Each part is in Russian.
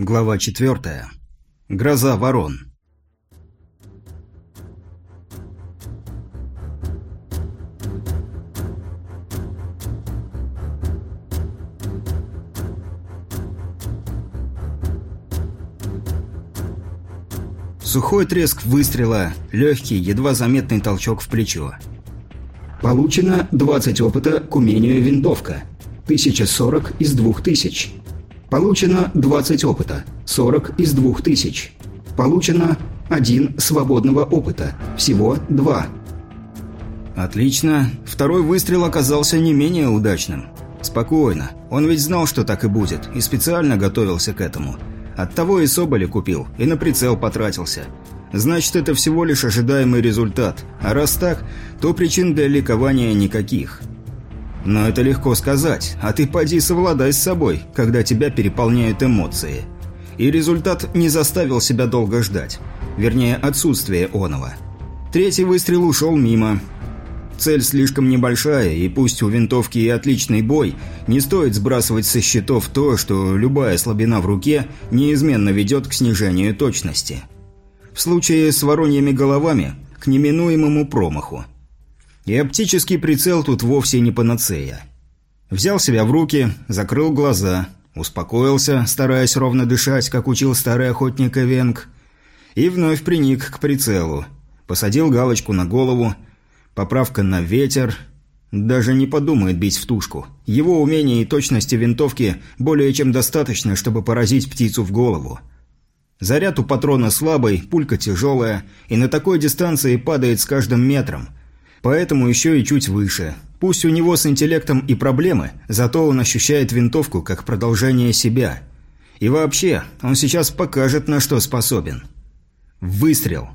Глава 4. Гроза ворон. Сухой треск выстрела, легкий, едва заметный толчок в плечо. Получено 20 опыта к умению винтовка. 1040 из 2000. Получено 20 опыта. 40 из 2000. Получено 1 свободного опыта. Всего 2. Отлично. Второй выстрел оказался не менее удачным. Спокойно. Он ведь знал, что так и будет, и специально готовился к этому. Оттого и Соболя купил, и на прицел потратился. Значит, это всего лишь ожидаемый результат. А раз так, то причин для ликования никаких. Но это легко сказать, а ты поди совладай с собой, когда тебя переполняют эмоции. И результат не заставил себя долго ждать. Вернее, отсутствие оного. Третий выстрел ушел мимо. Цель слишком небольшая, и пусть у винтовки и отличный бой, не стоит сбрасывать со счетов то, что любая слабина в руке неизменно ведет к снижению точности. В случае с вороньими головами – к неминуемому промаху. И оптический прицел тут вовсе не панацея. Взял себя в руки, закрыл глаза, успокоился, стараясь ровно дышать, как учил старый охотник Эвенг, и вновь приник к прицелу. Посадил галочку на голову, поправка на ветер. Даже не подумает бить в тушку. Его умения и точности винтовки более чем достаточно, чтобы поразить птицу в голову. Заряд у патрона слабый, пулька тяжелая, и на такой дистанции падает с каждым метром. Поэтому еще и чуть выше. Пусть у него с интеллектом и проблемы, зато он ощущает винтовку как продолжение себя. И вообще, он сейчас покажет, на что способен. Выстрел.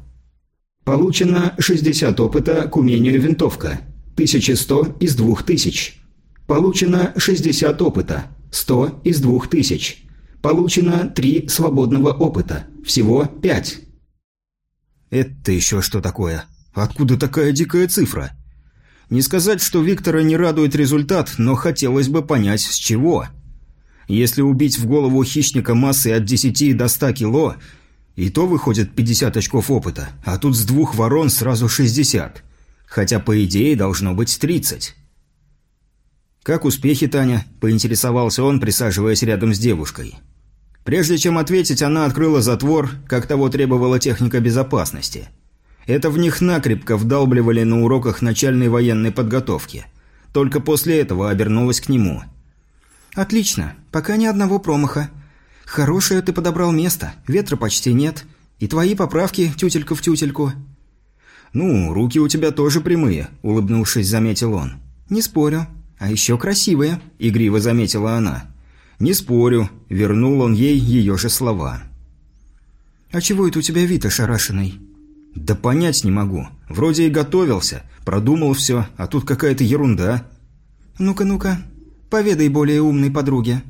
Получено 60 опыта к умению винтовка. 1100 из 2000. Получено 60 опыта. 100 из 2000. Получено 3 свободного опыта. Всего 5. Это еще что такое? Откуда такая дикая цифра? Не сказать, что Виктора не радует результат, но хотелось бы понять, с чего. Если убить в голову хищника массой от 10 до 100 кило, и то выходит 50 очков опыта, а тут с двух ворон сразу 60. Хотя, по идее, должно быть 30. «Как успехи, Таня?» – поинтересовался он, присаживаясь рядом с девушкой. Прежде чем ответить, она открыла затвор, как того требовала техника безопасности. Это в них накрепко вдалбливали на уроках начальной военной подготовки. Только после этого обернулась к нему. «Отлично. Пока ни одного промаха. Хорошее ты подобрал место, ветра почти нет. И твои поправки тютелька в тютельку». «Ну, руки у тебя тоже прямые», – улыбнувшись, заметил он. «Не спорю. А еще красивые», – игриво заметила она. «Не спорю», – вернул он ей ее же слова. «А чего это у тебя вид ошарашенный?» «Да понять не могу. Вроде и готовился, продумал все, а тут какая-то ерунда». «Ну-ка, ну-ка, поведай более умной подруге».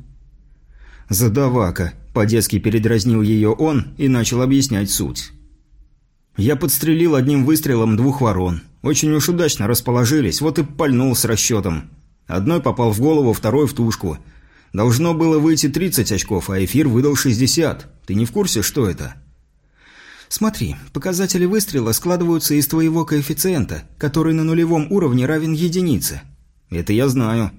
«Задавака», – по-детски передразнил ее он и начал объяснять суть. «Я подстрелил одним выстрелом двух ворон. Очень уж удачно расположились, вот и пальнул с расчетом. Одной попал в голову, второй в тушку – Должно было выйти 30 очков, а эфир выдал 60. Ты не в курсе, что это? Смотри, показатели выстрела складываются из твоего коэффициента, который на нулевом уровне равен единице. Это я знаю.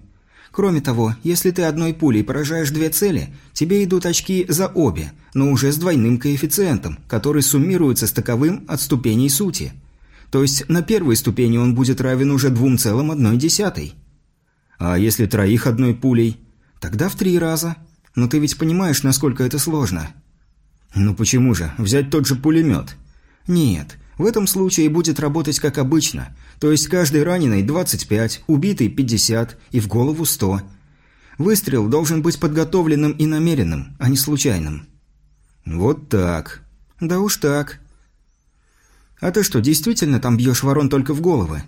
Кроме того, если ты одной пулей поражаешь две цели, тебе идут очки за обе, но уже с двойным коэффициентом, который суммируется с таковым от ступеней сути. То есть на первой ступени он будет равен уже 2,1. А если троих одной пулей? Тогда в три раза. Но ты ведь понимаешь, насколько это сложно. Ну почему же? Взять тот же пулемет. Нет, в этом случае будет работать как обычно. То есть каждый раненый 25, убитый 50 и в голову 100. Выстрел должен быть подготовленным и намеренным, а не случайным. Вот так. Да уж так. А ты что, действительно там бьешь ворон только в головы?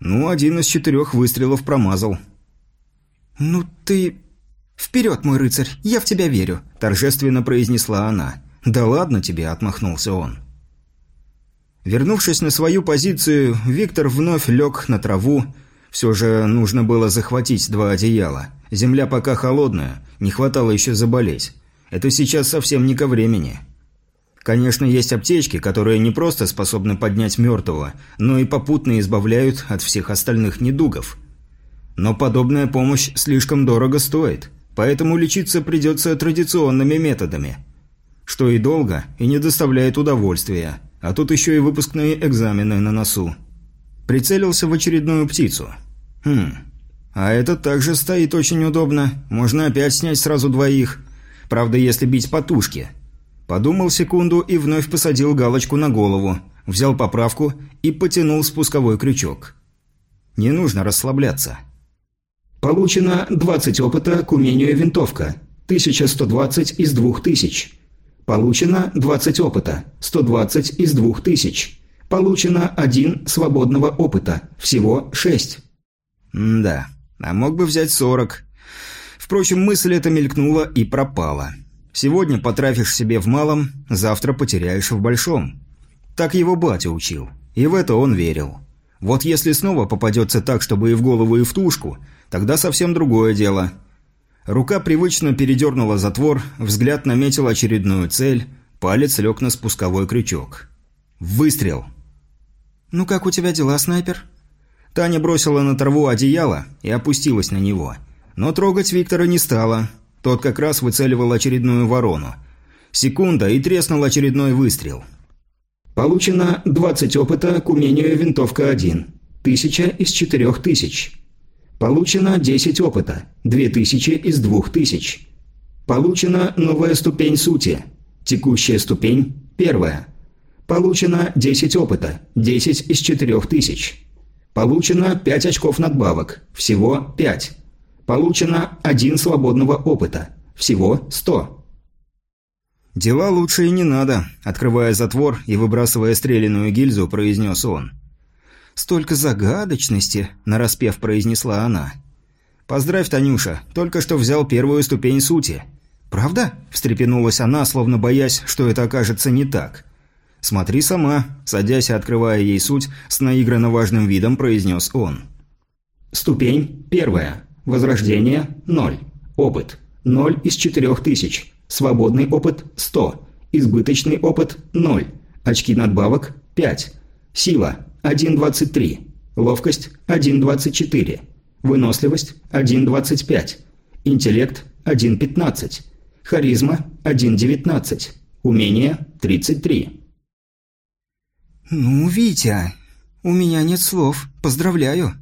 Ну, один из четырех выстрелов промазал. «Ну ты...» «Вперед, мой рыцарь, я в тебя верю», – торжественно произнесла она. «Да ладно тебе», – отмахнулся он. Вернувшись на свою позицию, Виктор вновь лег на траву. Все же нужно было захватить два одеяла. Земля пока холодная, не хватало еще заболеть. Это сейчас совсем не ко времени. Конечно, есть аптечки, которые не просто способны поднять мертвого, но и попутно избавляют от всех остальных недугов. Но подобная помощь слишком дорого стоит, поэтому лечиться придется традиционными методами. Что и долго, и не доставляет удовольствия, а тут еще и выпускные экзамены на носу. Прицелился в очередную птицу. Хм, а этот также стоит очень удобно, можно опять снять сразу двоих. Правда, если бить по тушке – Подумал секунду и вновь посадил галочку на голову, взял поправку и потянул спусковой крючок. Не нужно расслабляться. Получено 20 опыта к умению винтовка. 1120 из 2000. Получено 20 опыта. 120 из 2000. Получено 1 свободного опыта. Всего 6. М да, а мог бы взять 40. Впрочем, мысль эта мелькнула и пропала. Сегодня потрафишь себе в малом, завтра потеряешь в большом. Так его батя учил. И в это он верил. Вот если снова попадется так, чтобы и в голову, и в тушку, тогда совсем другое дело. Рука привычно передернула затвор, взгляд наметил очередную цель, палец лег на спусковой крючок. Выстрел. «Ну как у тебя дела, снайпер?» Таня бросила на траву одеяло и опустилась на него. Но трогать Виктора не стала – тот как раз выцеливал очередную ворону. Секунда, и треснул очередной выстрел. Получено 20 опыта к умению винтовка 1. 1000 из 4000. Получено 10 опыта. 2000 из 2000. Получена новая ступень сути. Текущая ступень – первая. Получено 10 опыта. 10 из 4000. Получено 5 очков надбавок. Всего 5. Получено один свободного опыта. Всего 100. «Дела лучше и не надо», – открывая затвор и выбрасывая стреляную гильзу, произнес он. «Столько загадочности», – нараспев произнесла она. «Поздравь, Танюша, только что взял первую ступень сути». «Правда?» – встрепенулась она, словно боясь, что это окажется не так. «Смотри сама», – садясь и открывая ей суть, с наигранно важным видом произнес он. «Ступень первая. Возрождение – 0. Опыт – 0 из 4000. Свободный опыт – 100. Избыточный опыт – 0. Очки надбавок – 5. Сила – 1.23. Ловкость – 1.24. Выносливость – 1.25. Интеллект – 1.15. Харизма – 1.19. Умение – 33. «Ну, Витя, у меня нет слов. Поздравляю!»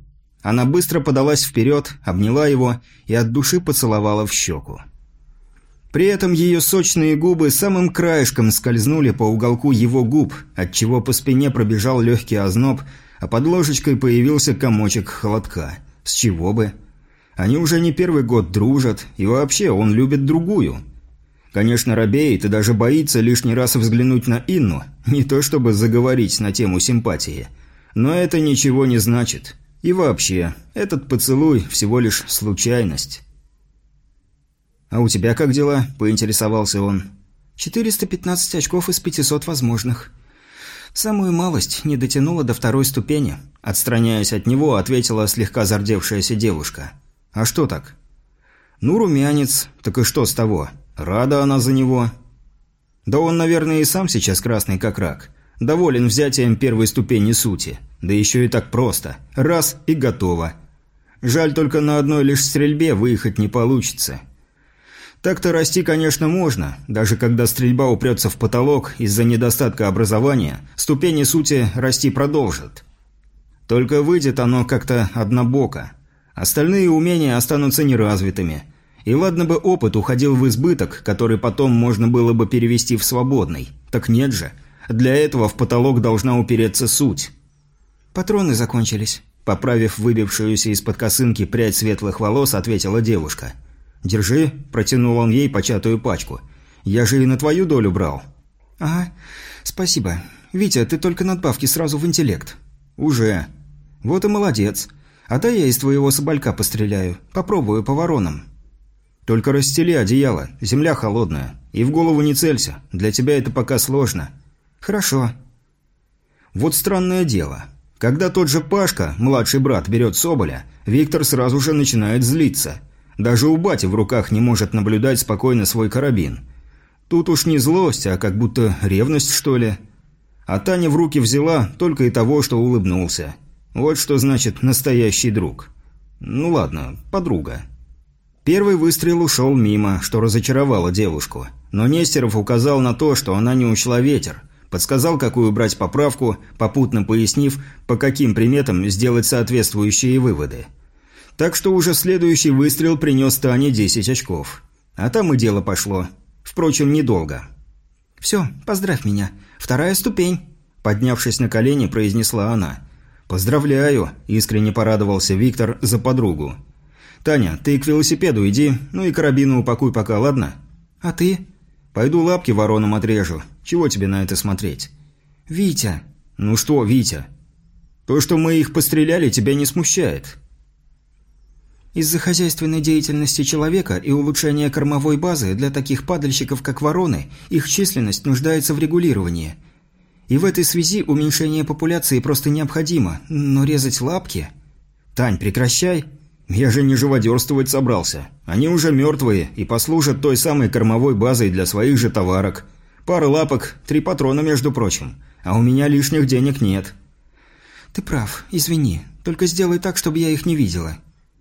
Она быстро подалась вперед, обняла его и от души поцеловала в щеку. При этом ее сочные губы самым краешком скользнули по уголку его губ, отчего по спине пробежал легкий озноб, а под ложечкой появился комочек холодка. С чего бы? Они уже не первый год дружат, и вообще он любит другую. Конечно, робеет и даже боится лишний раз взглянуть на Инну, не то чтобы заговорить на тему симпатии. Но это ничего не значит. И вообще, этот поцелуй всего лишь случайность. «А у тебя как дела?» – поинтересовался он. «415 очков из 500 возможных. Самую малость не дотянула до второй ступени». Отстраняясь от него, ответила слегка зардевшаяся девушка. «А что так?» «Ну, румянец. Так и что с того? Рада она за него». «Да он, наверное, и сам сейчас красный как рак. Доволен взятием первой ступени сути». Да еще и так просто. Раз и готово. Жаль, только на одной лишь стрельбе выехать не получится. Так-то расти, конечно, можно. Даже когда стрельба упрется в потолок из-за недостатка образования, ступени сути расти продолжат. Только выйдет оно как-то однобоко. Остальные умения останутся неразвитыми. И ладно бы опыт уходил в избыток, который потом можно было бы перевести в свободный. Так нет же. Для этого в потолок должна упереться суть. «Патроны закончились», – поправив выбившуюся из-под косынки прядь светлых волос, ответила девушка. «Держи», – протянул он ей початую пачку. «Я же и на твою долю брал». «Ага, спасибо. Витя, ты только надбавки сразу в интеллект». «Уже». «Вот и молодец. А то я из твоего соболька постреляю. Попробую по воронам». «Только расстели одеяло. Земля холодная. И в голову не целься. Для тебя это пока сложно». «Хорошо». Вот странное дело. Когда тот же Пашка, младший брат, берет Соболя, Виктор сразу же начинает злиться. Даже у бати в руках не может наблюдать спокойно свой карабин. Тут уж не злость, а как будто ревность, что ли. А Таня в руки взяла только и того, что улыбнулся. Вот что значит настоящий друг. Ну ладно, подруга. Первый выстрел ушел мимо, что разочаровало девушку. Но Нестеров указал на то, что она не учла ветер. Подсказал, какую брать поправку, попутно пояснив, по каким приметам сделать соответствующие выводы. Так что уже следующий выстрел принес Тане 10 очков. А там и дело пошло. Впрочем, недолго. «Все, поздравь меня. Вторая ступень», – поднявшись на колени, произнесла она. «Поздравляю», – искренне порадовался Виктор за подругу. «Таня, ты к велосипеду иди, ну и карабину упакуй пока, ладно?» «А ты?» «Пойду лапки воронам отрежу. Чего тебе на это смотреть?» «Витя». «Ну что, Витя?» «То, что мы их постреляли, тебя не смущает?» Из-за хозяйственной деятельности человека и улучшения кормовой базы для таких падальщиков, как вороны, их численность нуждается в регулировании. И в этой связи уменьшение популяции просто необходимо, но резать лапки... «Тань, прекращай!» «Я же не живодерствовать собрался. Они уже мертвые и послужат той самой кормовой базой для своих же товарок. Пара лапок, три патрона, между прочим. А у меня лишних денег нет». «Ты прав, извини. Только сделай так, чтобы я их не видела».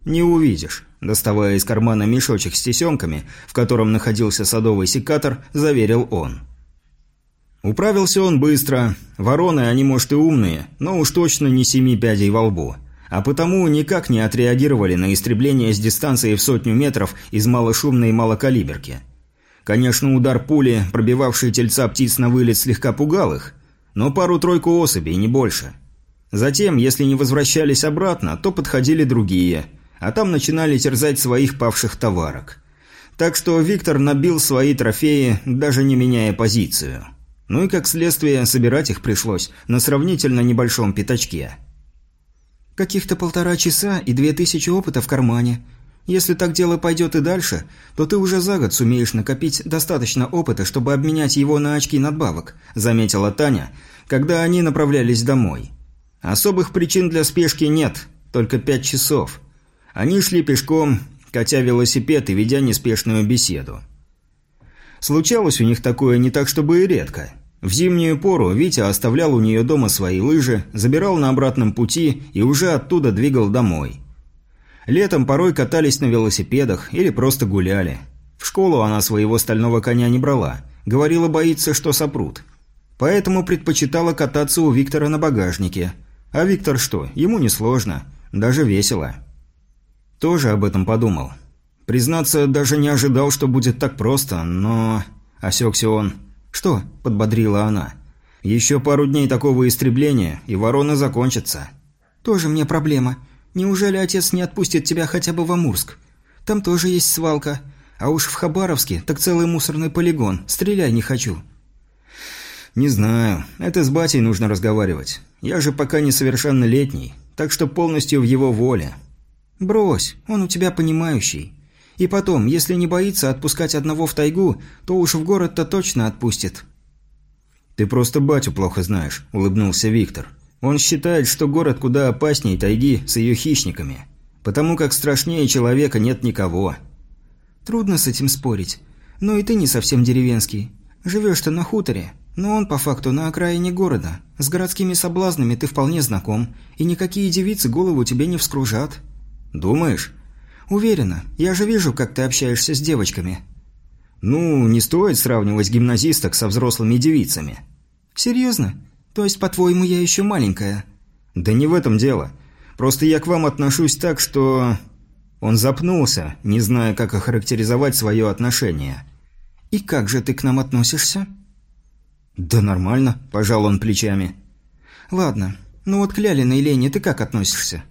«Не увидишь», – доставая из кармана мешочек с тесемками, в котором находился садовый секатор, заверил он. Управился он быстро. Вороны, они, может, и умные, но уж точно не семи пядей во лбу а потому никак не отреагировали на истребление с дистанции в сотню метров из малошумной малокалиберки. Конечно, удар пули, пробивавший тельца птиц на вылет, слегка пугал их, но пару-тройку особей, не больше. Затем, если не возвращались обратно, то подходили другие, а там начинали терзать своих павших товарок. Так что Виктор набил свои трофеи, даже не меняя позицию. Ну и как следствие, собирать их пришлось на сравнительно небольшом пятачке – Каких-то полтора часа и две тысячи опыта в кармане. Если так дело пойдет и дальше, то ты уже за год сумеешь накопить достаточно опыта, чтобы обменять его на очки надбавок», – заметила Таня, когда они направлялись домой. Особых причин для спешки нет, только пять часов. Они шли пешком, катя велосипед и ведя неспешную беседу. Случалось у них такое не так, чтобы и редко – в зимнюю пору Витя оставлял у нее дома свои лыжи, забирал на обратном пути и уже оттуда двигал домой. Летом порой катались на велосипедах или просто гуляли. В школу она своего стального коня не брала, говорила боится, что сопрут. Поэтому предпочитала кататься у Виктора на багажнике. А Виктор что, ему несложно, даже весело. Тоже об этом подумал. Признаться, даже не ожидал, что будет так просто, но... Осекся он. «Что?» – подбодрила она. «Еще пару дней такого истребления, и ворона закончится». «Тоже мне проблема. Неужели отец не отпустит тебя хотя бы в Амурск? Там тоже есть свалка. А уж в Хабаровске так целый мусорный полигон. Стреляй не хочу». «Не знаю. Это с батей нужно разговаривать. Я же пока несовершеннолетний, так что полностью в его воле». «Брось, он у тебя понимающий. И потом, если не боится отпускать одного в тайгу, то уж в город-то точно отпустит». «Ты просто батю плохо знаешь», – улыбнулся Виктор. «Он считает, что город куда опаснее тайги с ее хищниками, потому как страшнее человека нет никого». «Трудно с этим спорить. Но и ты не совсем деревенский. Живешь-то на хуторе, но он по факту на окраине города. С городскими соблазнами ты вполне знаком, и никакие девицы голову тебе не вскружат». «Думаешь?» «Уверена. Я же вижу, как ты общаешься с девочками». «Ну, не стоит сравнивать гимназисток со взрослыми девицами». «Серьезно? То есть, по-твоему, я еще маленькая?» «Да не в этом дело. Просто я к вам отношусь так, что...» Он запнулся, не зная, как охарактеризовать свое отношение. «И как же ты к нам относишься?» «Да нормально», – пожал он плечами. «Ладно. Ну вот к Лялиной Лене ты как относишься?»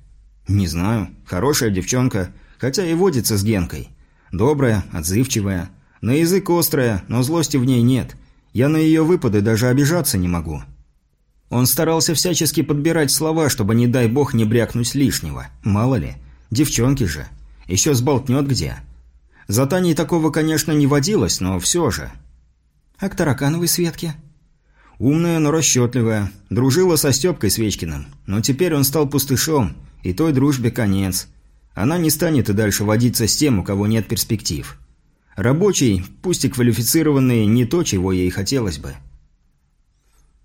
«Не знаю. Хорошая девчонка. Хотя и водится с Генкой. Добрая, отзывчивая. На язык острая, но злости в ней нет. Я на ее выпады даже обижаться не могу. Он старался всячески подбирать слова, чтобы, не дай бог, не брякнуть лишнего. Мало ли. Девчонки же. Еще сболтнет где. За Таней такого, конечно, не водилось, но все же. А к Таракановой Светке? Умная, но расчетливая. Дружила со Степкой Свечкиным. Но теперь он стал пустышом, и той дружбе конец. Она не станет и дальше водиться с тем, у кого нет перспектив. Рабочий, пусть и квалифицированный, не то, чего ей хотелось бы.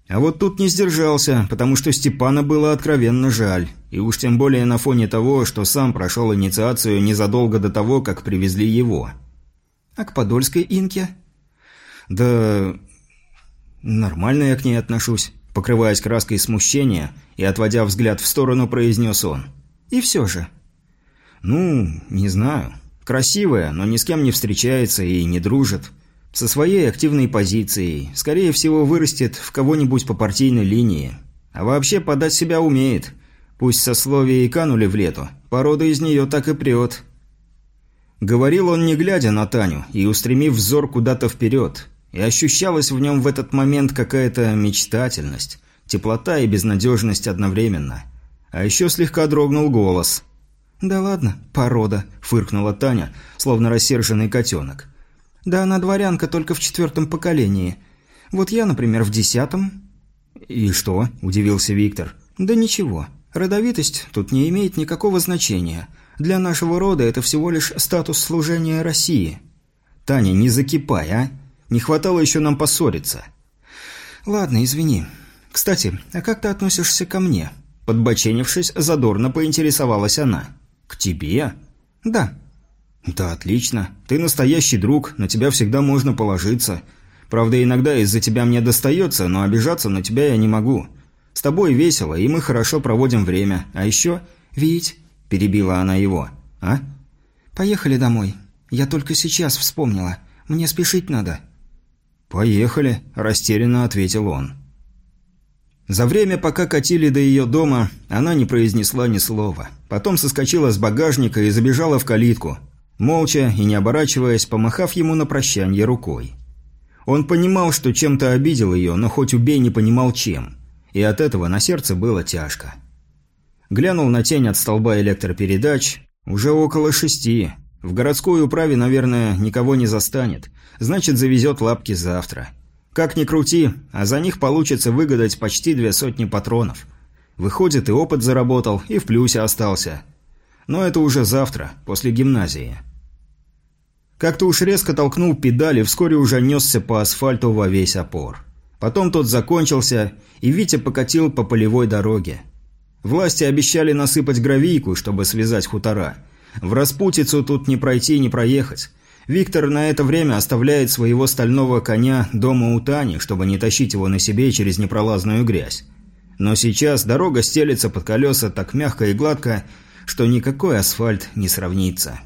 А вот тут не сдержался, потому что Степана было откровенно жаль, и уж тем более на фоне того, что сам прошел инициацию незадолго до того, как привезли его. А к подольской инке? Да... нормально я к ней отношусь, покрываясь краской смущения и отводя взгляд в сторону, произнес он. И все же. Ну, не знаю. Красивая, но ни с кем не встречается и не дружит. Со своей активной позицией. Скорее всего, вырастет в кого-нибудь по партийной линии. А вообще подать себя умеет. Пусть сословия и канули в лету. Порода из нее так и прет. Говорил он, не глядя на Таню, и устремив взор куда-то вперед. И ощущалась в нем в этот момент какая-то мечтательность. Теплота и безнадежность одновременно. А еще слегка дрогнул голос. «Да ладно, порода», – фыркнула Таня, словно рассерженный котенок. Да она дворянка только в четвертом поколении. Вот я, например, в десятом». «И что?» – удивился Виктор. «Да ничего. Родовитость тут не имеет никакого значения. Для нашего рода это всего лишь статус служения России». «Таня, не закипай, а? Не хватало еще нам поссориться». «Ладно, извини. Кстати, а как ты относишься ко мне?» Подбоченившись, задорно поинтересовалась она. «К тебе?» «Да. «Да отлично. Ты настоящий друг, на тебя всегда можно положиться. Правда, иногда из-за тебя мне достается, но обижаться на тебя я не могу. С тобой весело, и мы хорошо проводим время. А еще...» «Вить», – перебила она его. «А?» «Поехали домой. Я только сейчас вспомнила. Мне спешить надо». «Поехали», – растерянно ответил он. За время, пока катили до ее дома, она не произнесла ни слова. Потом соскочила с багажника и забежала в калитку – молча и не оборачиваясь, помахав ему на прощание рукой. Он понимал, что чем-то обидел ее, но хоть убей не понимал чем. И от этого на сердце было тяжко. Глянул на тень от столба электропередач. Уже около шести. В городской управе, наверное, никого не застанет. Значит, завезет лапки завтра. Как ни крути, а за них получится выгадать почти две сотни патронов. Выходит, и опыт заработал, и в плюсе остался – но это уже завтра, после гимназии. Как-то уж резко толкнул педали, вскоре уже несся по асфальту во весь опор. Потом тот закончился, и Витя покатил по полевой дороге. Власти обещали насыпать гравийку, чтобы связать хутора. В распутицу тут не пройти, не проехать. Виктор на это время оставляет своего стального коня дома у Тани, чтобы не тащить его на себе через непролазную грязь. Но сейчас дорога стелется под колеса так мягко и гладко, что никакой асфальт не сравнится.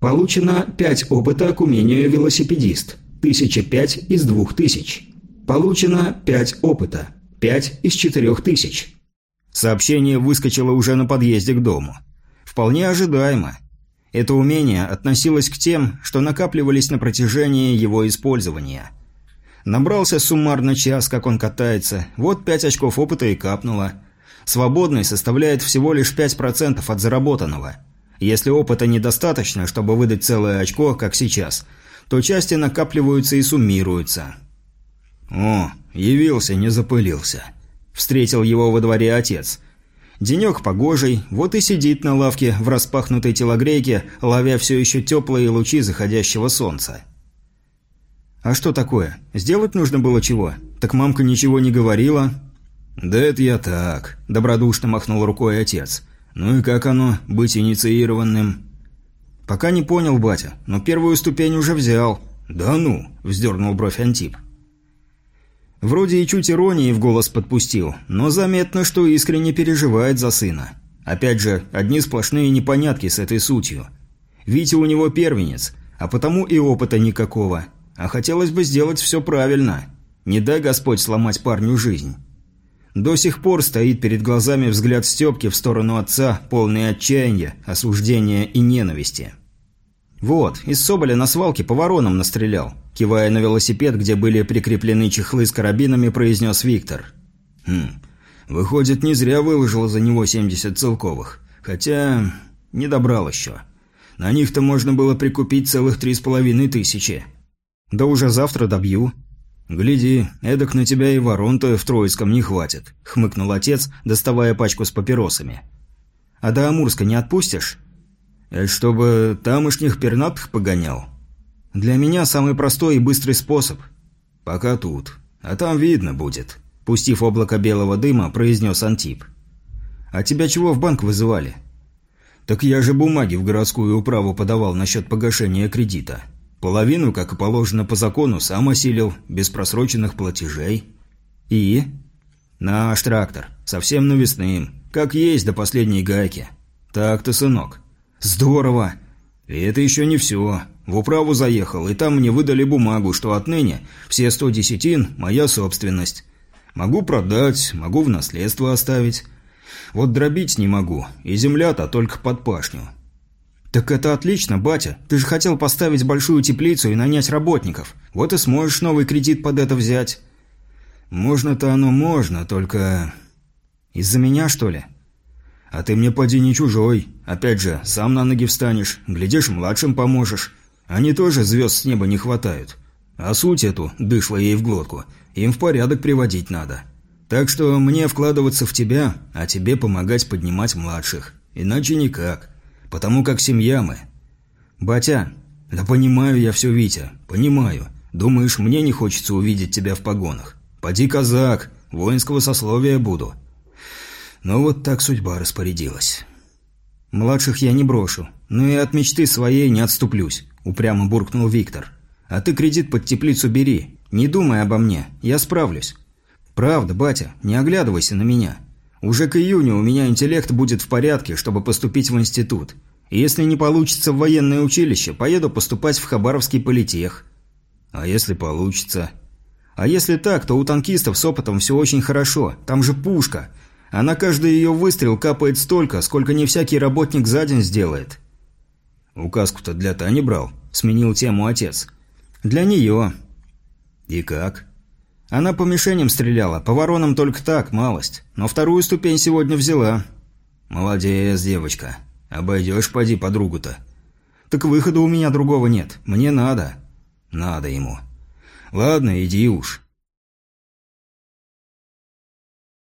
Получено 5 опыта к умению велосипедист. 1005 из 2000. Получено 5 опыта. 5 из 4000. Сообщение выскочило уже на подъезде к дому. Вполне ожидаемо. Это умение относилось к тем, что накапливались на протяжении его использования. Набрался суммарно час, как он катается, вот пять очков опыта и капнуло – Свободный составляет всего лишь 5% от заработанного. Если опыта недостаточно, чтобы выдать целое очко, как сейчас, то части накапливаются и суммируются. О, явился, не запылился. Встретил его во дворе отец. Денек погожий, вот и сидит на лавке в распахнутой телогрейке, ловя все еще теплые лучи заходящего солнца. «А что такое? Сделать нужно было чего? Так мамка ничего не говорила?» «Да это я так», – добродушно махнул рукой отец. «Ну и как оно, быть инициированным?» «Пока не понял, батя, но первую ступень уже взял». «Да ну», – вздернул бровь Антип. Вроде и чуть иронии в голос подпустил, но заметно, что искренне переживает за сына. Опять же, одни сплошные непонятки с этой сутью. Витя у него первенец, а потому и опыта никакого. А хотелось бы сделать все правильно. Не дай Господь сломать парню жизнь. До сих пор стоит перед глазами взгляд Степки в сторону отца, полный отчаяния, осуждения и ненависти. «Вот, из Соболя на свалке по воронам настрелял», кивая на велосипед, где были прикреплены чехлы с карабинами, произнес Виктор. «Хм, выходит, не зря выложил за него 70 целковых. Хотя, не добрал еще. На них-то можно было прикупить целых три с половиной тысячи. Да уже завтра добью», «Гляди, эдак на тебя и ворон-то в Троицком не хватит», — хмыкнул отец, доставая пачку с папиросами. «А до Амурска не отпустишь?» «Это чтобы тамошних пернатых погонял?» Для меня самый простой и быстрый способ. Пока тут. А там видно будет. Пустив облако белого дыма, произнес Антип. А тебя чего в банк вызывали? Так я же бумаги в городскую управу подавал насчет погашения кредита. Половину, как и положено по закону, сам осилил, без просроченных платежей. И? Наш трактор. Совсем навесным. Как есть до последней гайки. Так-то, сынок. Здорово. И это еще не все. В управу заехал, и там мне выдали бумагу, что отныне все сто десятин – моя собственность. Могу продать, могу в наследство оставить. Вот дробить не могу, и земля-то только под пашню. «Так это отлично, батя. Ты же хотел поставить большую теплицу и нанять работников. Вот и сможешь новый кредит под это взять». «Можно-то оно можно, только...» «Из-за меня, что ли?» «А ты мне поди не чужой. Опять же, сам на ноги встанешь. Глядишь, младшим поможешь. Они тоже звезд с неба не хватают. А суть эту, дышла ей в глотку, им в порядок приводить надо. Так что мне вкладываться в тебя, а тебе помогать поднимать младших. Иначе никак. Потому как семья мы. Батя, да понимаю я все, Витя, понимаю. Думаешь, мне не хочется увидеть тебя в погонах? Поди казак, воинского сословия буду. Но вот так судьба распорядилась. Младших я не брошу, но и от мечты своей не отступлюсь, упрямо буркнул Виктор. А ты кредит под теплицу бери, не думай обо мне, я справлюсь. Правда, батя, не оглядывайся на меня. Уже к июню у меня интеллект будет в порядке, чтобы поступить в институт. И если не получится в военное училище, поеду поступать в Хабаровский политех. А если получится? А если так, то у танкистов с опытом все очень хорошо. Там же пушка. А на каждый ее выстрел капает столько, сколько не всякий работник за день сделает. Указку-то для Тани брал. Сменил тему отец. Для нее. И как? Она по мишеням стреляла, по воронам только так, малость. Но вторую ступень сегодня взяла. Молодец, девочка. Обойдешь, поди, подругу-то. Так выхода у меня другого нет. Мне надо. Надо ему. «Ладно, иди уж.